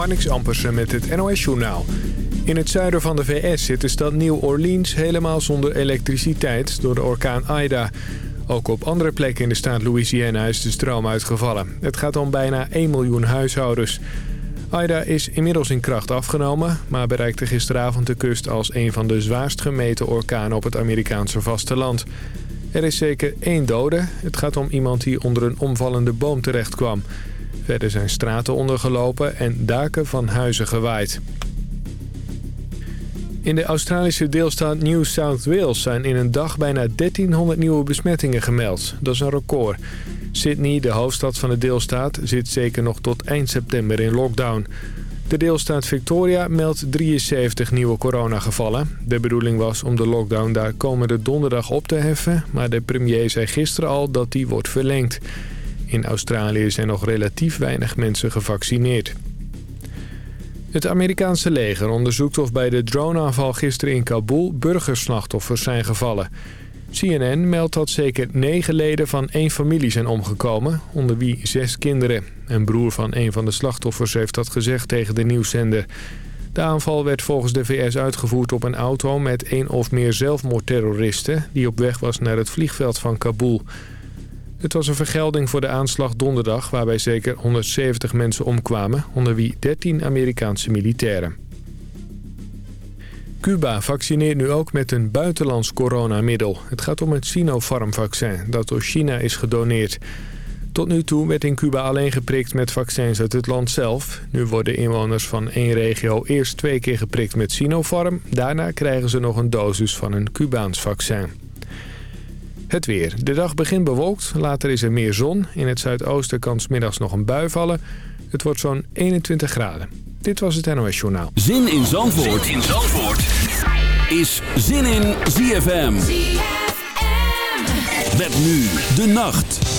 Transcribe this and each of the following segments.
Marnix Ampersen met het NOS-journaal. In het zuiden van de VS zit de stad New Orleans helemaal zonder elektriciteit door de orkaan Ida. Ook op andere plekken in de staat Louisiana is de stroom uitgevallen. Het gaat om bijna 1 miljoen huishoudens. Ida is inmiddels in kracht afgenomen, maar bereikte gisteravond de kust als een van de zwaarst gemeten orkanen op het Amerikaanse vasteland. Er is zeker één dode. Het gaat om iemand die onder een omvallende boom terecht kwam. Verder zijn straten ondergelopen en daken van huizen gewaaid. In de Australische deelstaat New South Wales zijn in een dag bijna 1300 nieuwe besmettingen gemeld. Dat is een record. Sydney, de hoofdstad van de deelstaat, zit zeker nog tot eind september in lockdown. De deelstaat Victoria meldt 73 nieuwe coronagevallen. De bedoeling was om de lockdown daar komende donderdag op te heffen... maar de premier zei gisteren al dat die wordt verlengd. In Australië zijn nog relatief weinig mensen gevaccineerd. Het Amerikaanse leger onderzoekt of bij de droneaanval gisteren in Kabul burgerslachtoffers zijn gevallen. CNN meldt dat zeker negen leden van één familie zijn omgekomen, onder wie zes kinderen. Een broer van een van de slachtoffers heeft dat gezegd tegen de nieuwszender. De aanval werd volgens de VS uitgevoerd op een auto met één of meer zelfmoordterroristen... die op weg was naar het vliegveld van Kabul. Het was een vergelding voor de aanslag donderdag... waarbij zeker 170 mensen omkwamen, onder wie 13 Amerikaanse militairen. Cuba vaccineert nu ook met een buitenlands coronamiddel. Het gaat om het Sinopharm-vaccin dat door China is gedoneerd. Tot nu toe werd in Cuba alleen geprikt met vaccins uit het land zelf. Nu worden inwoners van één regio eerst twee keer geprikt met Sinopharm. Daarna krijgen ze nog een dosis van een Cubaans vaccin. Het weer. De dag begint bewolkt, later is er meer zon. In het zuidoosten kan smiddags nog een bui vallen. Het wordt zo'n 21 graden. Dit was het NOS Journaal. Zin in Zandvoort, zin in Zandvoort. is Zin in ZFM. ZFM. Met nu de nacht.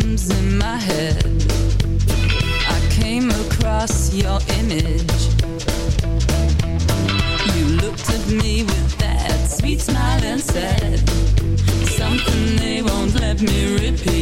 drums in my head. I came across your image. You looked at me with that sweet smile and said, Something they won't let me repeat.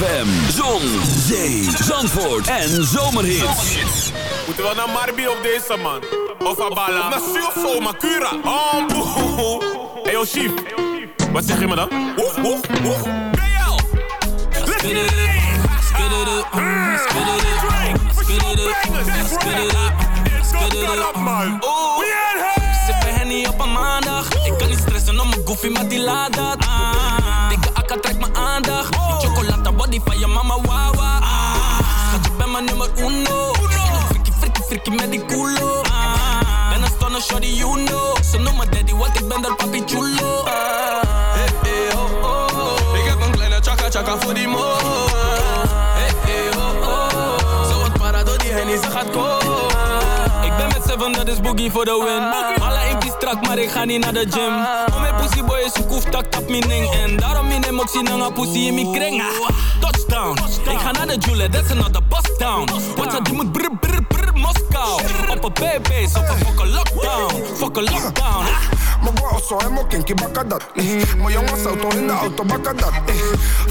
ZFM, Zon, Zee, Zandvoort en Zomerhits. Moeten we naar Marbi op deze man? Of Abala? Na Makura. Oh, boe. Hey, yo, chief. Wat zeg je me dan? Oef, oef, oef. BL. Let's get it in. Spit it up. Spit it up. Spit it up. Spit it up. Spit it up, man. Oeh. Sippen Henny op een maandag. Ik kan niet stressen om mijn goofy, maar die laat dat. Dikke body van je mama wawa. Ah, schat, je bent mijn nummer uno. Frikkie, frikkie, frikkie met die culo. Ah, ben een stunner, shorty, you know. Ze noemen daddy, want ik ben daar papi chulo. Ah, hey, hey, oh, oh, oh. Ik heb een kleine chaka chaka voor die mo. Hey, hey, oh, oh. Zo wat para door die hennie, ze gaat komen. Ik ben met seven, dat is boogie voor de win. Alle impie strak, maar ik ga niet naar de gym. Om mijn pussy boy is koef, tak tap mijn ding. En daarom hem ook zien een pussy in mijn kring. Touchdown, ik ga naar de Jule, that's another bust down. Wat ze die moet brr brr brr Moskou. Op een baby's, op een fucking lockdown. Fucking lockdown. Mijn bro zo helemaal kinky, bakka dat. Mijn jongens auto in de auto, bakka dat.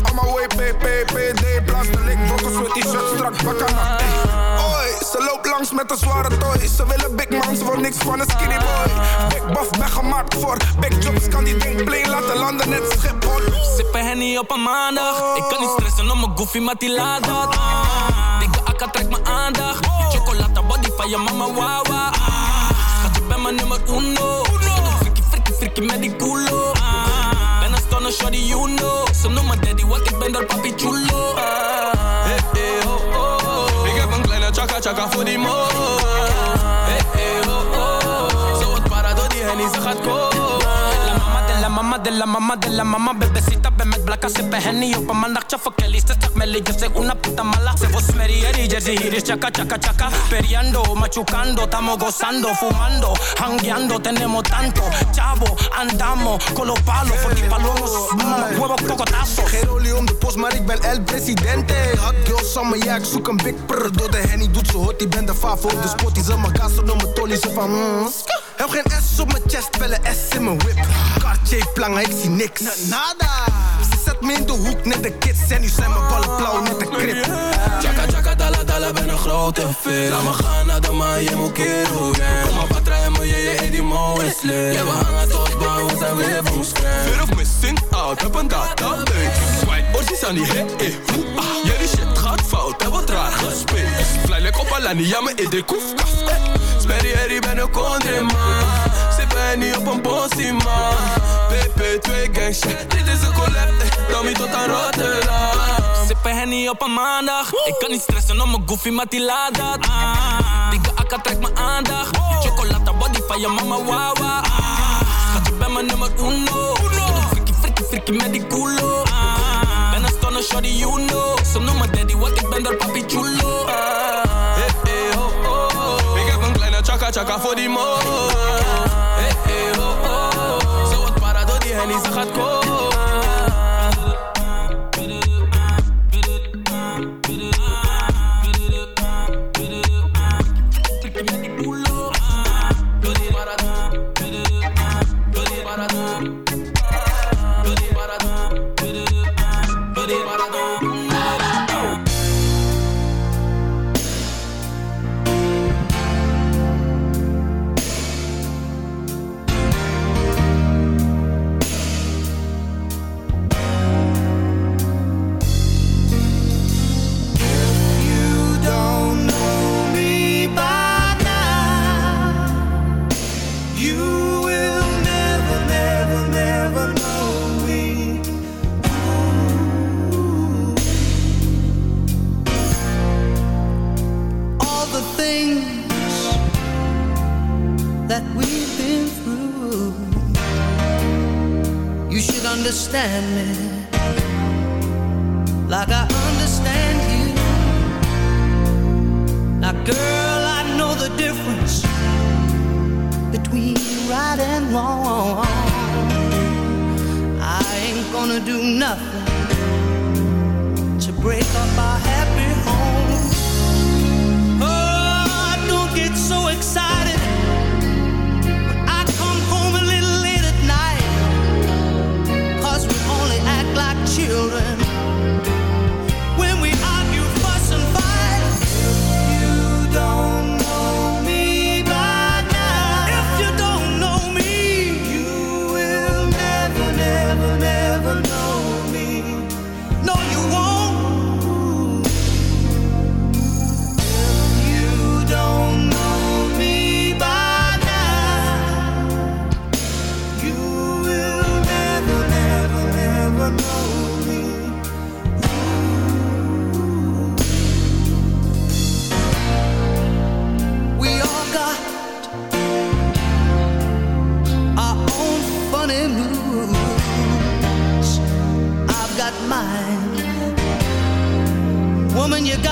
Allemaal way, PPPD, blaster, lik, brokkels, met t-shirt, strak, bakka dat. Ze loopt langs met een zware toy. Ze willen big man, ze wil niks van een skinny boy. Big buff, gemaakt voor big jobs. Kan die ding play laten landen net Schiphol. Sippen Henny op een maandag. Ik kan niet stressen om mijn goofy, maar die laat dat. Dikke akka trekt mijn aandacht. Die chocolate body van je mama, wawa. Schat, je bent mijn nummer uno. Frikkie, frikkie, frikkie met die culo. Ben een stunner, shawty, you know. Ze noemen daddy, want ik ben door papi chulo. Chaka voor die mo. Hey, hey, oh, oh. Zo door die hennie, ze gaat komen. La mama de la mama de la mama Bebecita, ben met blakka, sippen henny op een maandagje Voor Kelly, ze zegt Melly, yo soy una puta mala Se vos merieri, jersey, hier is chaka, chaka, chaka Periando, machucando, estamos gozando Fumando, hangueando, tenemos tanto Chavo, andamos, con los palos Voor die palomos, mm, huevos, cocotazos om de post, maar ik ben el presidente. Hot girl summer, ja, ik zoek een big prr. Door de henny doet ze hot, die ben de favo de spot. Die zal mijn gas op mijn tolly, ze van mm. Heb geen S op mijn chest, wel een S in mijn whip. Cartier plangen, ik zie niks. Nada. Ze zet me in de hoek, net de kids. En nu zijn mijn ballen blauw, net de krip. Chaka chaka dala dala ben een grote vis Laat me gaan naar de maan, je moet keren Kom maar patra en me, je je die mo is lit Ja we hangen tot baan, we zijn weer van scherm Fear of missing out, heb een database Swipe, orsies aan die hit, eh, hoe, ah Jullie shit gaat fout, heb wat raar gespeeld Fly like op Alani, ja me in de koefkaf eh. Sperry herrie, ben een country man. Zit ben niet op een bossie man. PP2 gang shit, dit is een collab. Tommy tot aan Rotterdam. Sippen Henny op een maandag. Ik kan niet stressen om mijn goofy, maar die laat dat. Dikke akka trekt mijn aandacht. Die chocolate body van je mama, wawa. Schat, je bent mijn nummer uno. Frikkie, frikkie, frikkie met die culo. Ben een stunner, shawty, you know. Ze noemen daddy, want ik ben door papi chulo. Hey, chaka voor die mo. Hey, hey, oh, oh. Zo die gaat komen.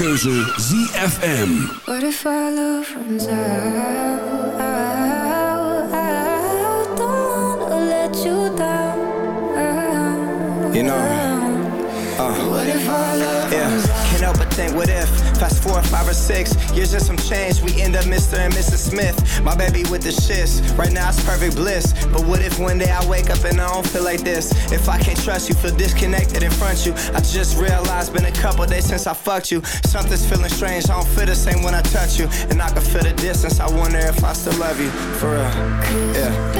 keuze this. If I can't trust you, feel disconnected in front you. I just realized been a couple days since I fucked you. Something's feeling strange, I don't feel the same when I touch you. And I can feel the distance, I wonder if I still love you. For real. Yeah.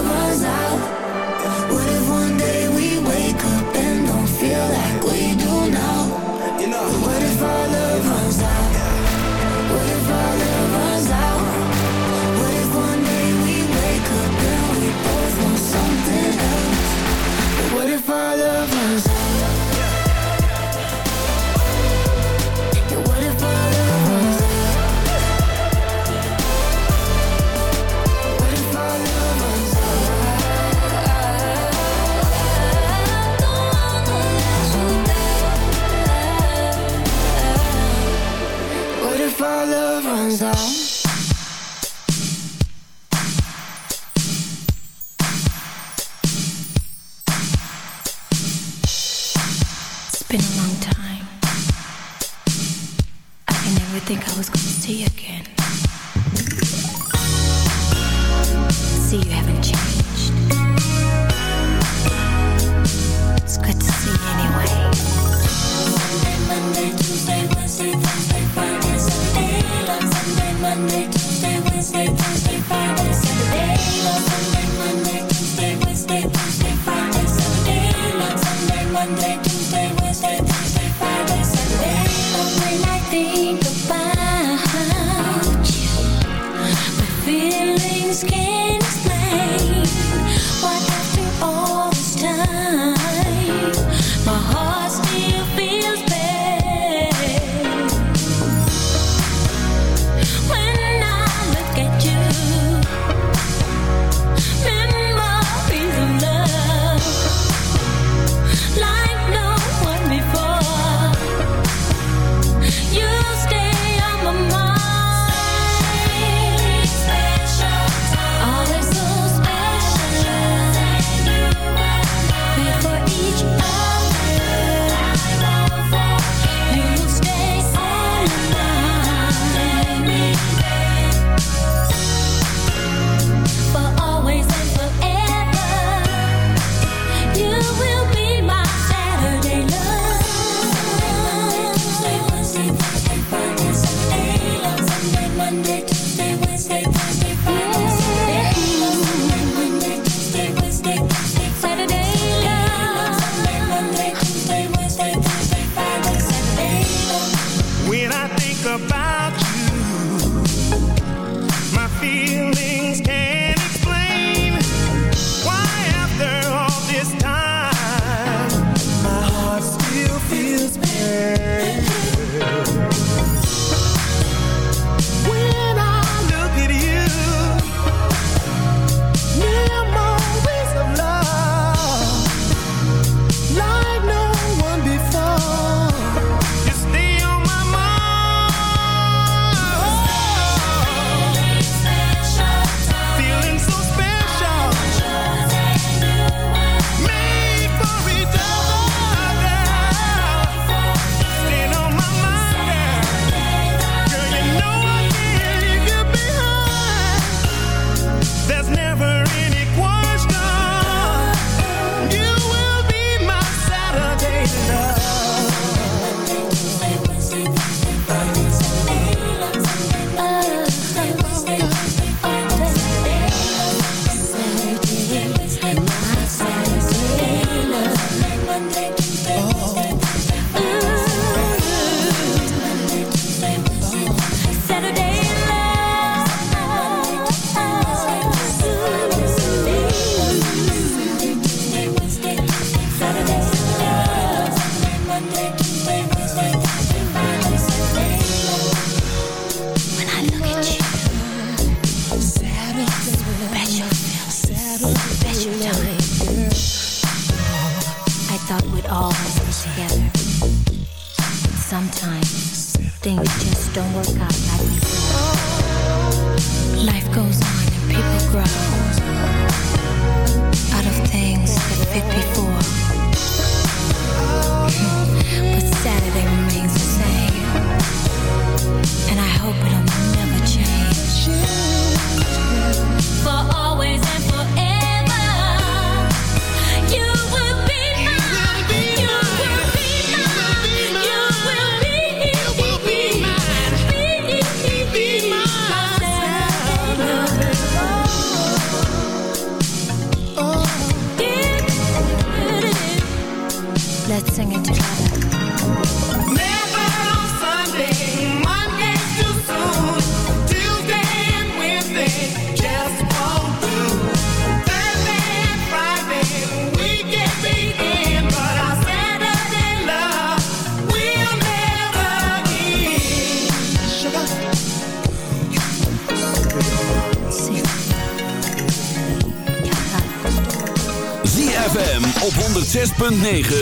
106.9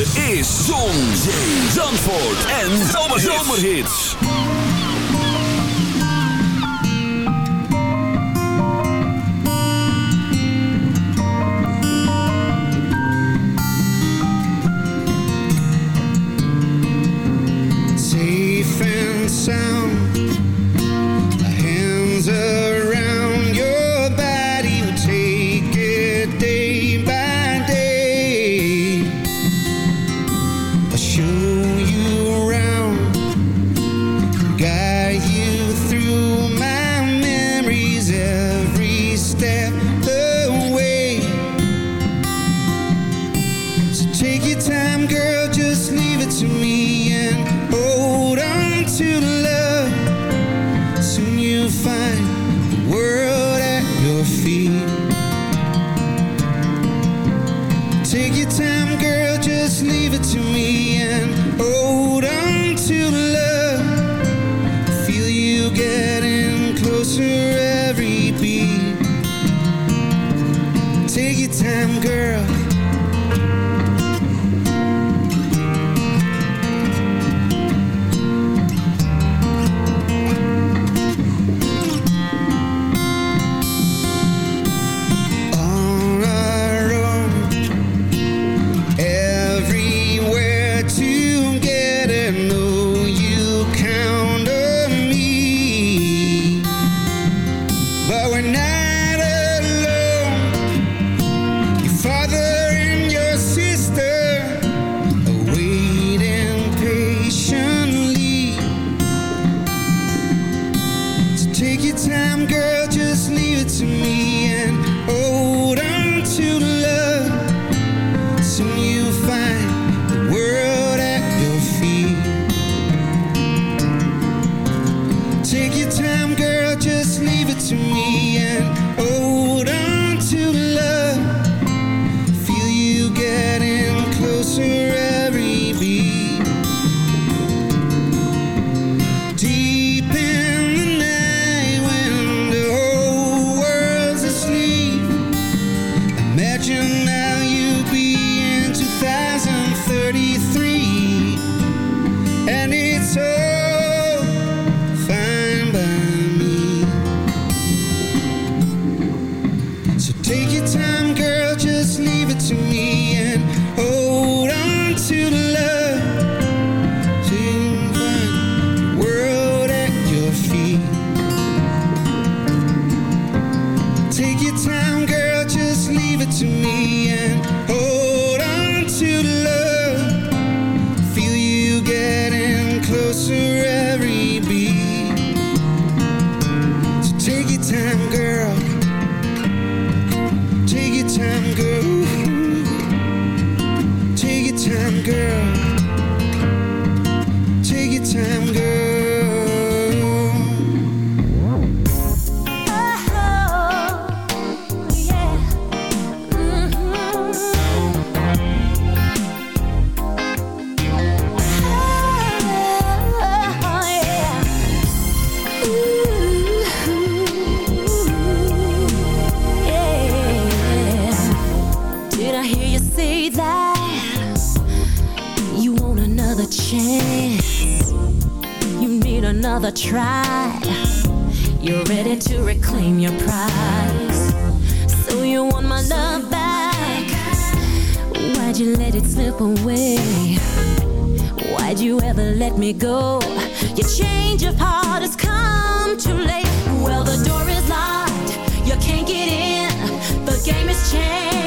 has changed.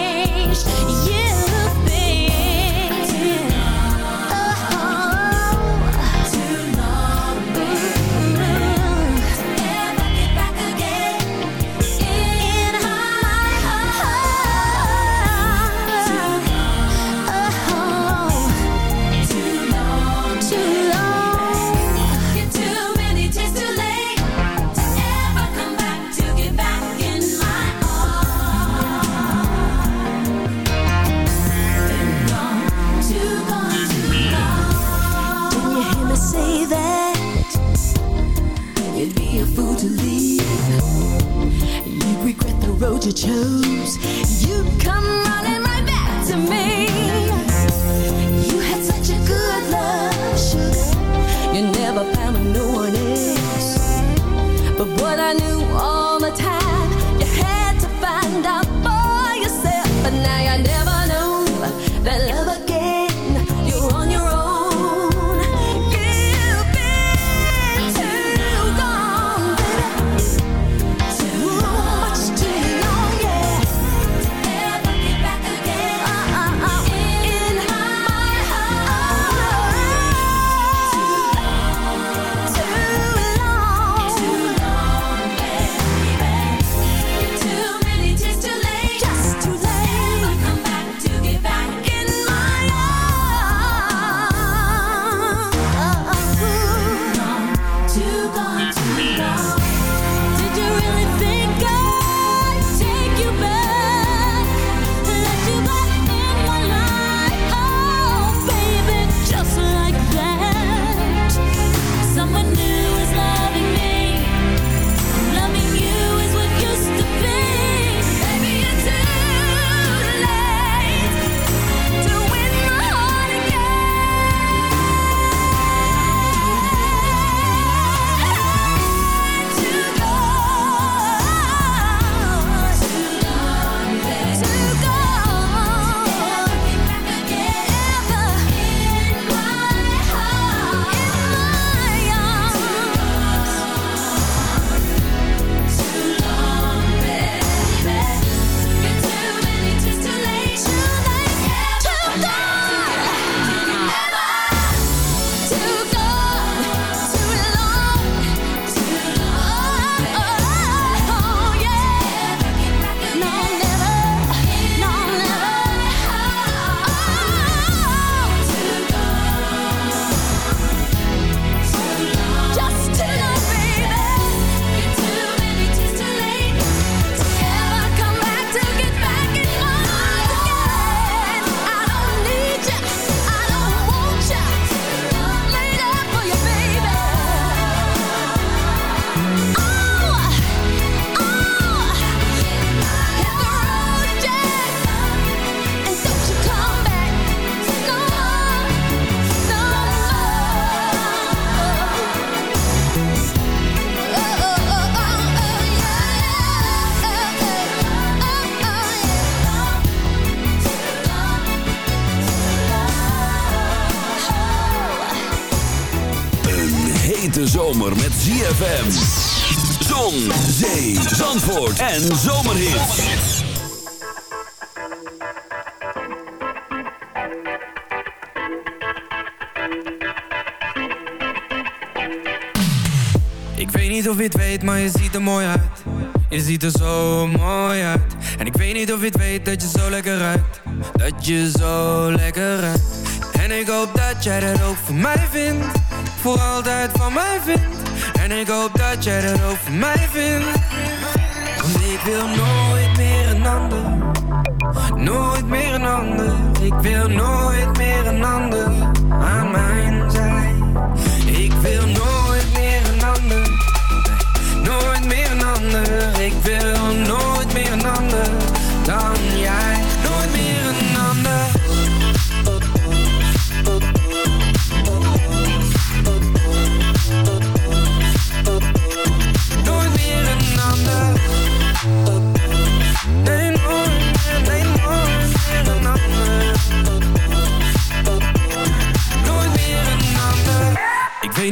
Zon, zee, zandvoort en zomerhits. Ik weet niet of je het weet, maar je ziet er mooi uit. Je ziet er zo mooi uit. En ik weet niet of je het weet dat je zo lekker ruikt. Dat je zo lekker ruikt. En ik hoop dat jij dat ook voor mij vindt. Voor altijd van mij vindt. En ik hoop dat jij dat voor mij vindt. Want ik wil nooit meer een ander. Nooit meer een ander. Ik wil nooit meer een ander aan mijn zij. Ik wil nooit meer een ander. Nooit meer een ander. Ik wil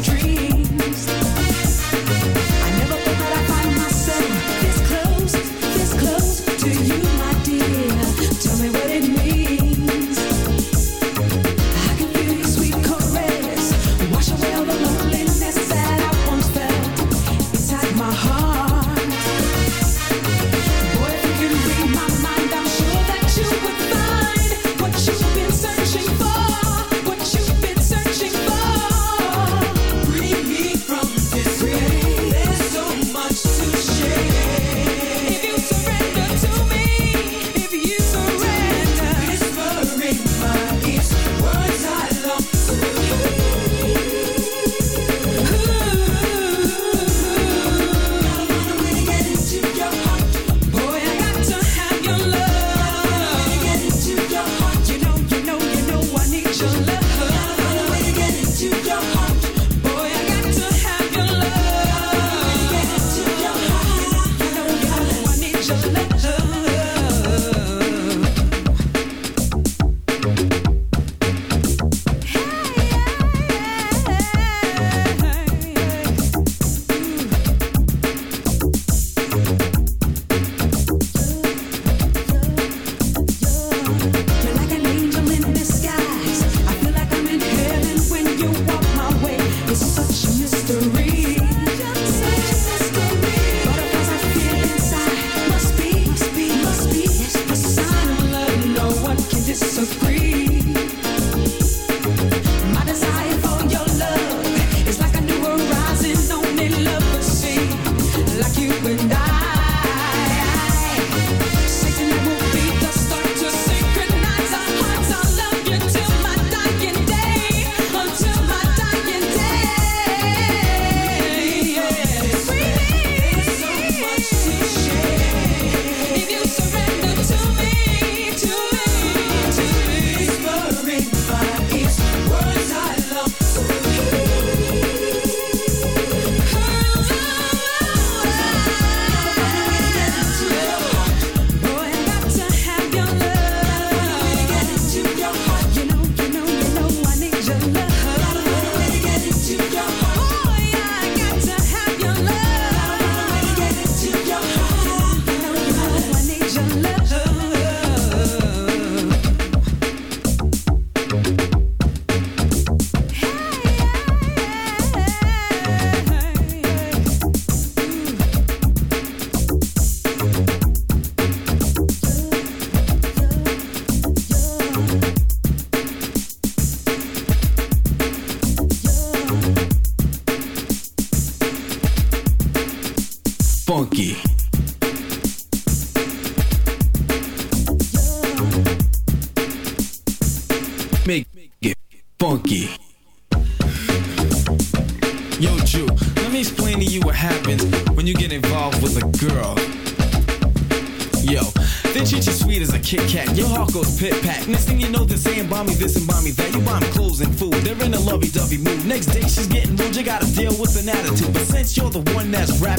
dreams.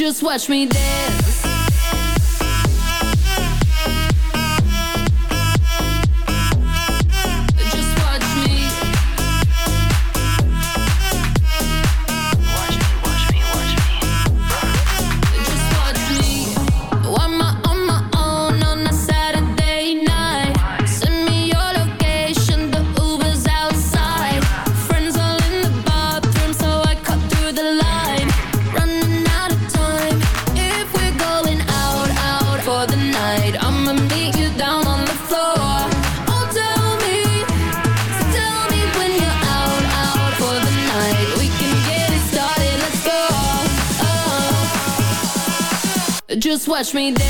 Just watch me dance. Watch me dance.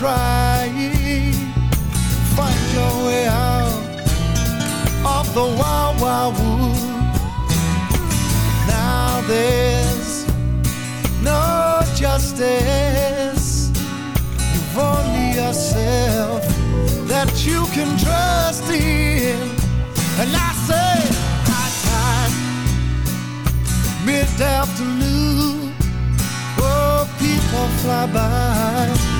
trying. Find your way out of the wild wild wood. Now there's no justice. You've only yourself that you can trust in. And I say high time. Mid-afternoon Oh, people fly by